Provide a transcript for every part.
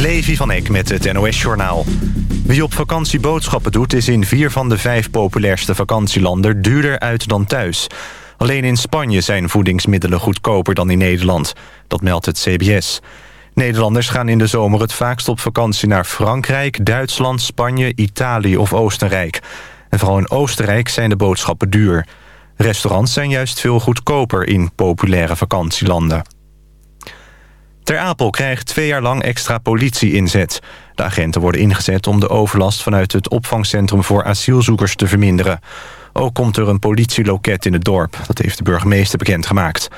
Levi van Eck met het NOS-journaal. Wie op vakantie boodschappen doet... is in vier van de vijf populairste vakantielanden duurder uit dan thuis. Alleen in Spanje zijn voedingsmiddelen goedkoper dan in Nederland. Dat meldt het CBS. Nederlanders gaan in de zomer het vaakst op vakantie naar Frankrijk... Duitsland, Spanje, Italië of Oostenrijk. En vooral in Oostenrijk zijn de boodschappen duur. Restaurants zijn juist veel goedkoper in populaire vakantielanden. Ter Apel krijgt twee jaar lang extra politie-inzet. De agenten worden ingezet om de overlast vanuit het opvangcentrum voor asielzoekers te verminderen. Ook komt er een politieloket in het dorp. Dat heeft de burgemeester bekendgemaakt.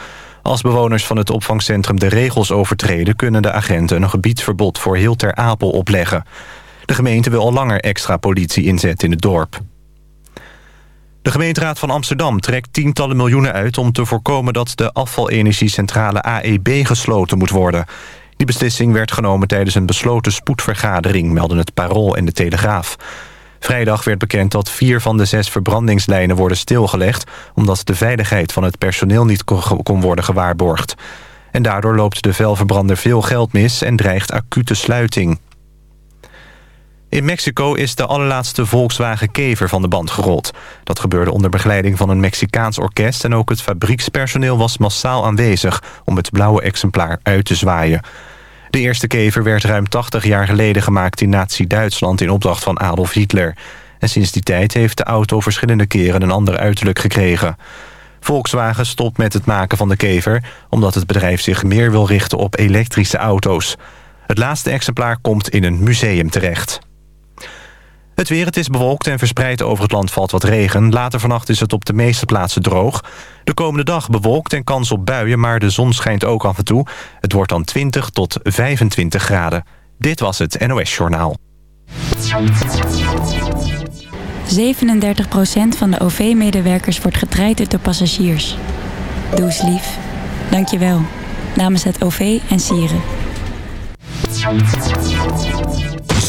Als bewoners van het opvangcentrum de regels overtreden... kunnen de agenten een gebiedsverbod voor heel Ter Apel opleggen. De gemeente wil al langer extra politie inzetten in het dorp. De gemeenteraad van Amsterdam trekt tientallen miljoenen uit... om te voorkomen dat de afvalenergiecentrale AEB gesloten moet worden. Die beslissing werd genomen tijdens een besloten spoedvergadering... melden het Parool en de Telegraaf. Vrijdag werd bekend dat vier van de zes verbrandingslijnen worden stilgelegd... omdat de veiligheid van het personeel niet kon worden gewaarborgd. En daardoor loopt de velverbrander veel geld mis en dreigt acute sluiting. In Mexico is de allerlaatste Volkswagen Kever van de band gerold. Dat gebeurde onder begeleiding van een Mexicaans orkest... en ook het fabriekspersoneel was massaal aanwezig... om het blauwe exemplaar uit te zwaaien. De eerste kever werd ruim 80 jaar geleden gemaakt in Nazi-Duitsland... in opdracht van Adolf Hitler. En sinds die tijd heeft de auto verschillende keren een ander uiterlijk gekregen. Volkswagen stopt met het maken van de kever... omdat het bedrijf zich meer wil richten op elektrische auto's. Het laatste exemplaar komt in een museum terecht. Het weer, het is bewolkt en verspreid over het land valt wat regen. Later vannacht is het op de meeste plaatsen droog. De komende dag bewolkt en kans op buien, maar de zon schijnt ook af en toe. Het wordt dan 20 tot 25 graden. Dit was het NOS Journaal. 37% van de OV-medewerkers wordt getraind door passagiers. Doe eens lief. Dank je wel. Namens het OV en Sieren.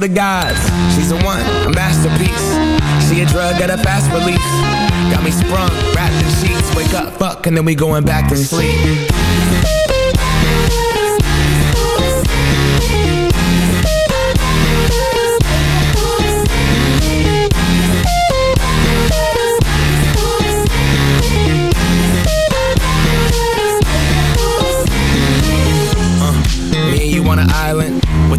the gods, she's a one, a masterpiece. She a drug at a fast release. Got me sprung, wrapped in sheets, wake up, fuck, and then we going back to sleep. Uh, me and you on an island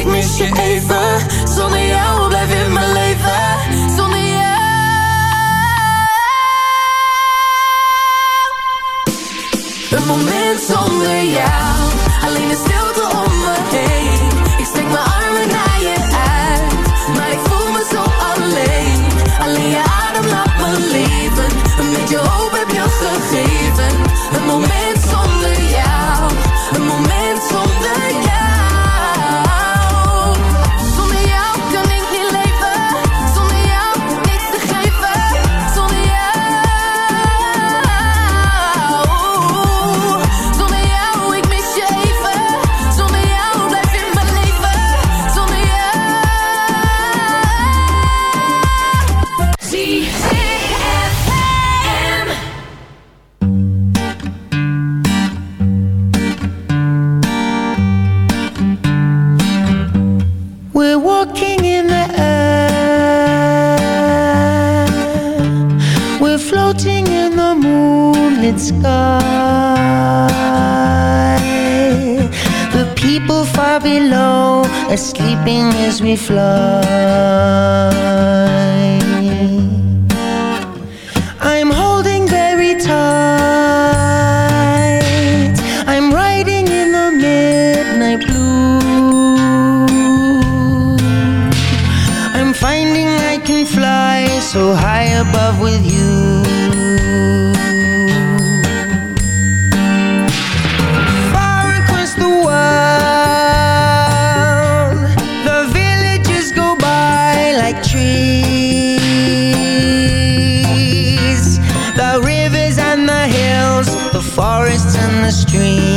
ik mis je even. Zonder jou blijf in mijn leven. Zonder jou. Een moment zonder jou. Alleen de stilte om me heen. Ik steek mijn armen naar je uit. Maar ik voel me zo alleen. Alleen je sky. The people far below are sleeping as we fly. stream.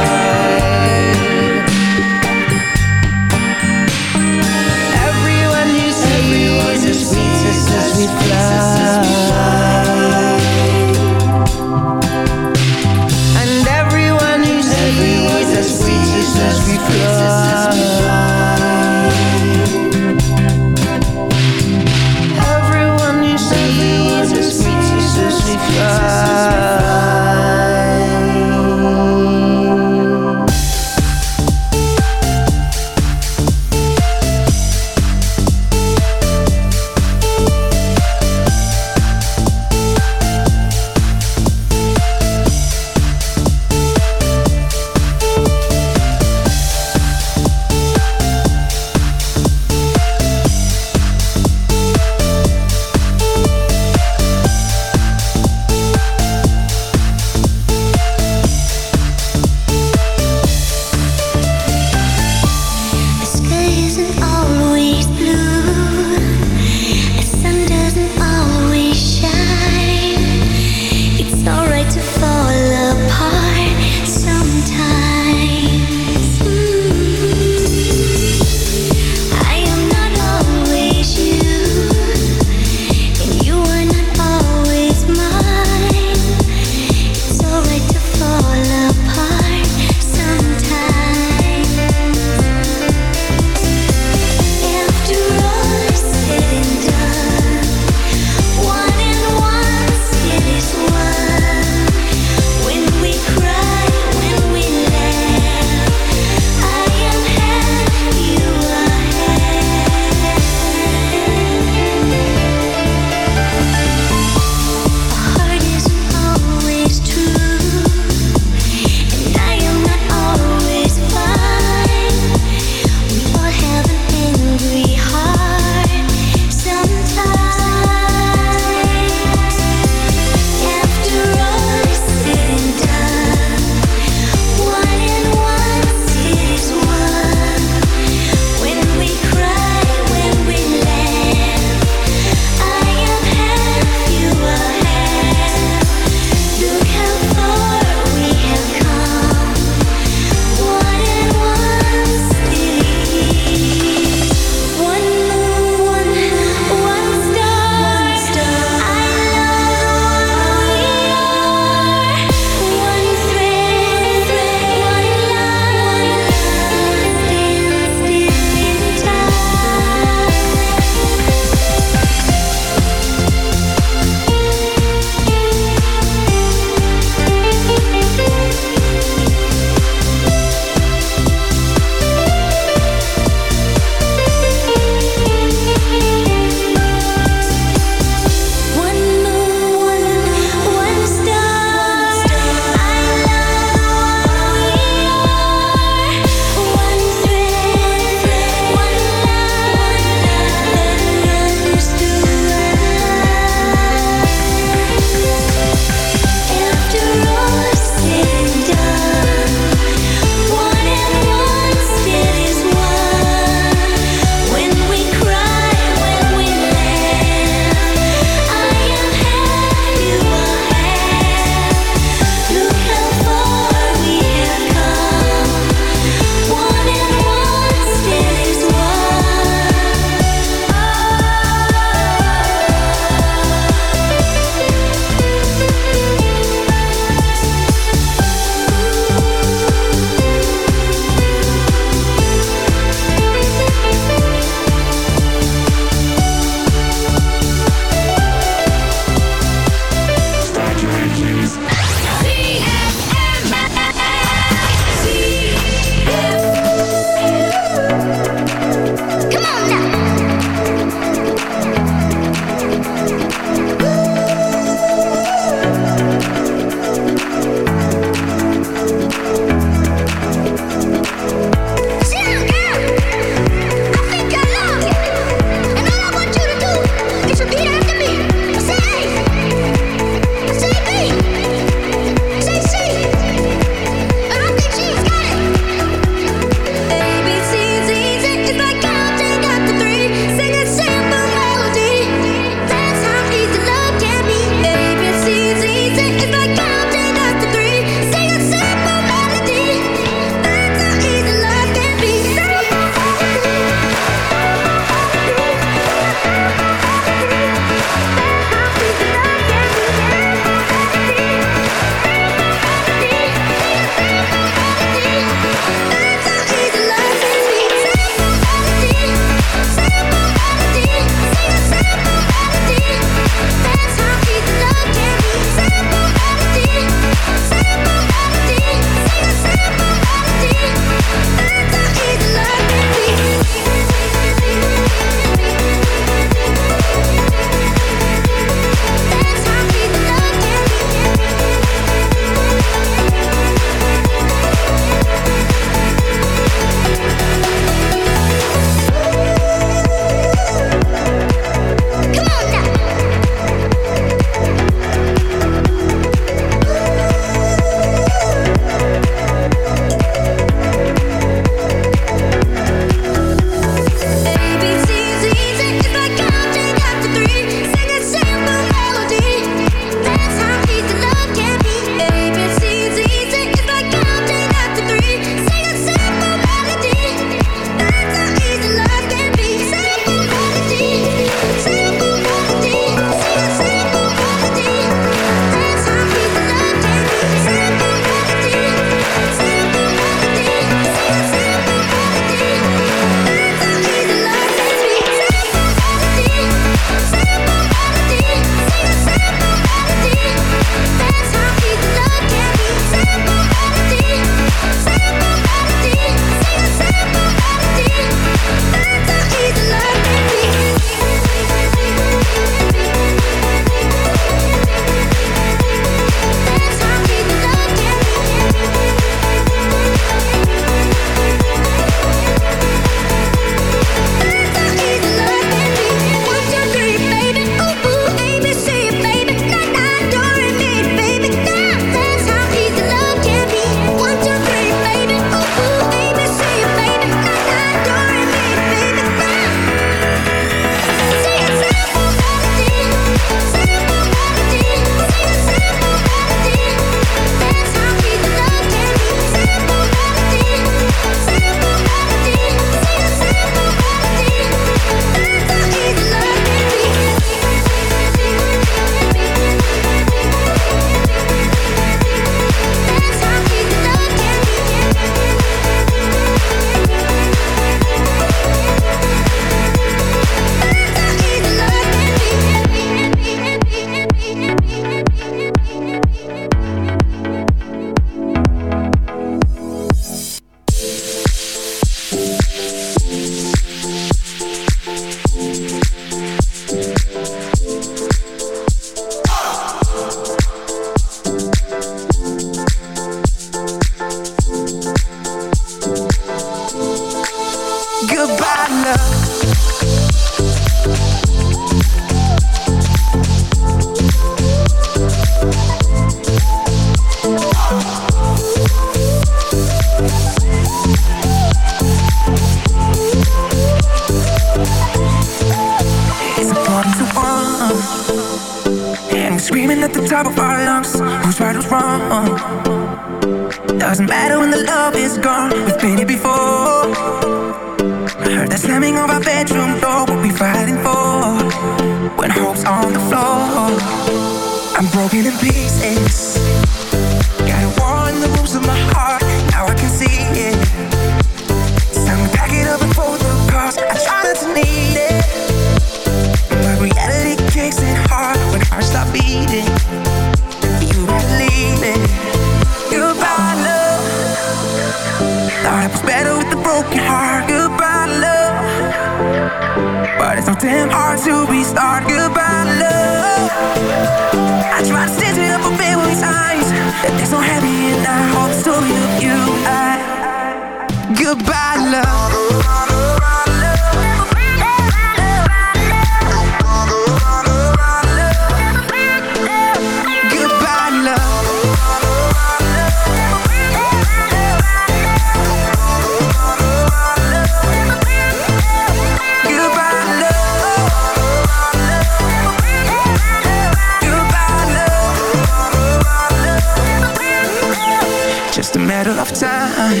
time.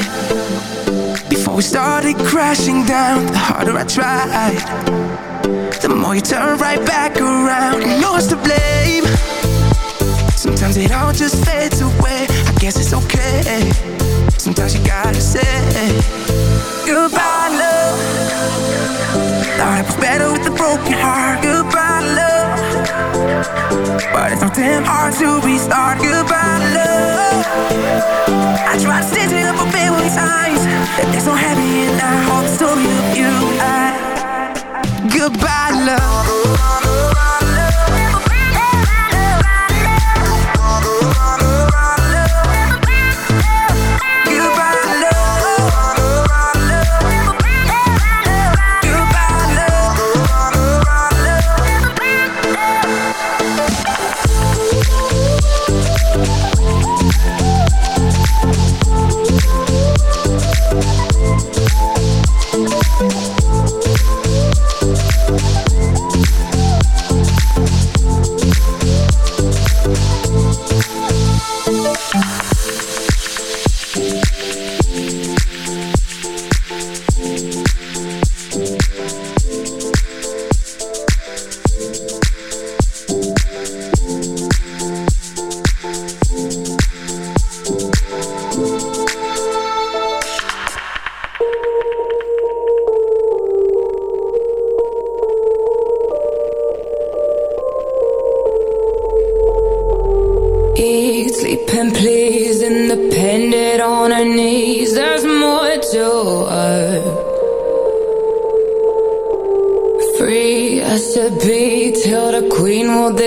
Before we started crashing down The harder I tried The more you turn right back around. And know it's to blame. Sometimes it all just fades away. I guess it's okay. Sometimes you gotta say Goodbye love. Life was better with a broken heart. Goodbye love. But it's so damn hard to restart. goodbye love. I tried to stitch it up a billion times. It's so happy and I hope the story of you. I, goodbye love.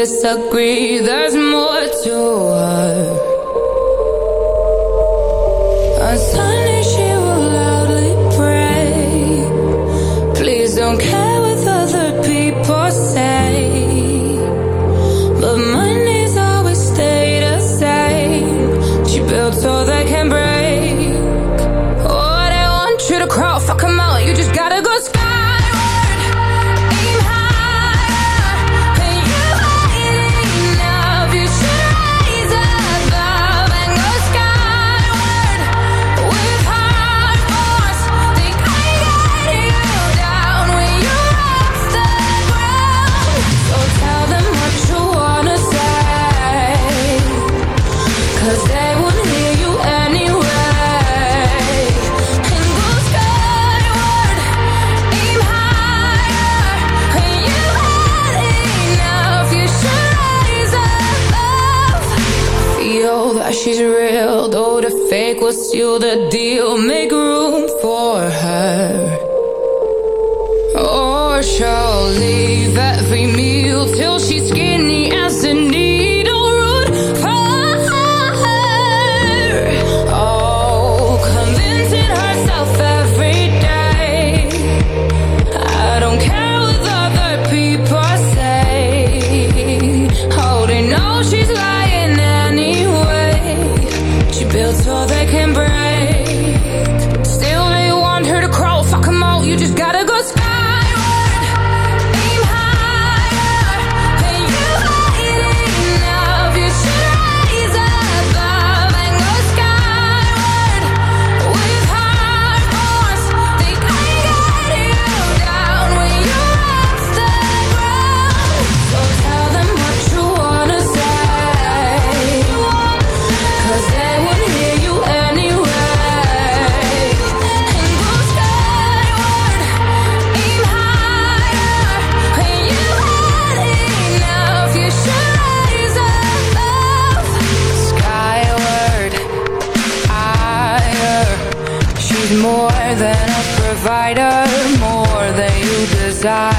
disagree, there's more to us. you the can break. Still they want her to crawl, fuck them all, you just gotta go sky. fighter more than you desire.